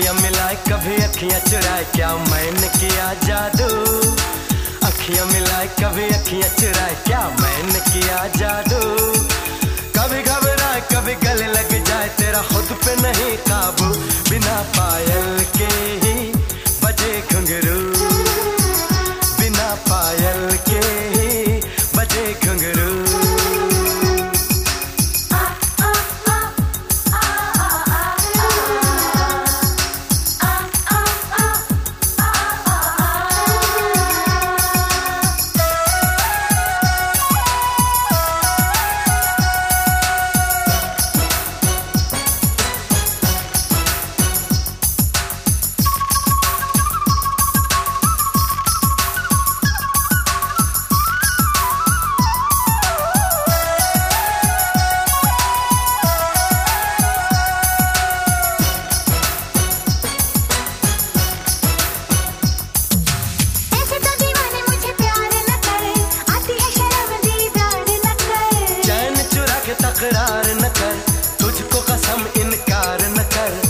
कभी अखियाँ चुराए, क्या मैंने किया जादू? अखियाँ मिलाए, कभी अखियाँ चुराए, क्या मैंने किया जादू? के तकरार न कर तुझको कसम इनकार न कर।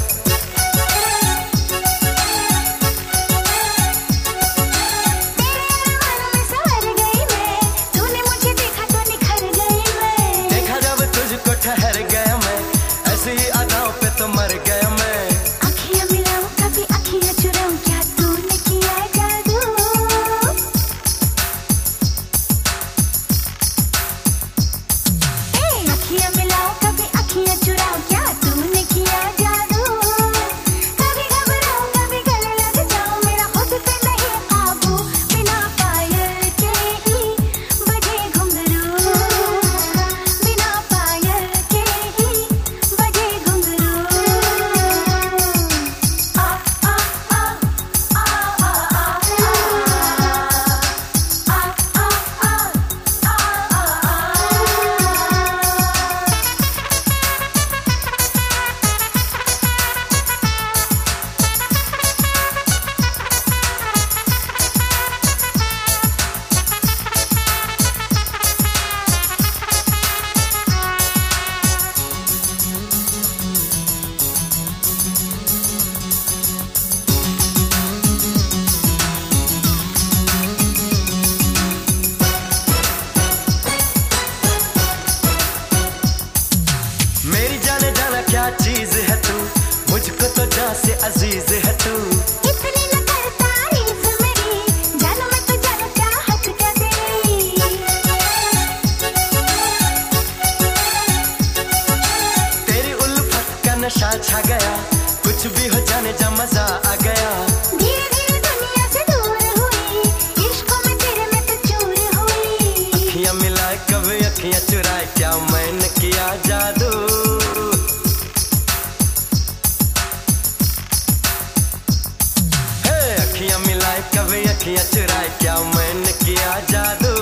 तो से अज़ीज़ है तू। तो तेरी। तेरी उल्फत का नशा छा गया कुछ भी हो जाने जा मज़ा आ गया। धीरे धीरे दुनिया से दूर हुई इश्क में तेरे में तो चूर हुई। अखियाँ मिलाए कभी अखियाँ चुराए क्या मैंने किया जादू? कभी अखियाँ चुराए क्या मैंने किया जादू?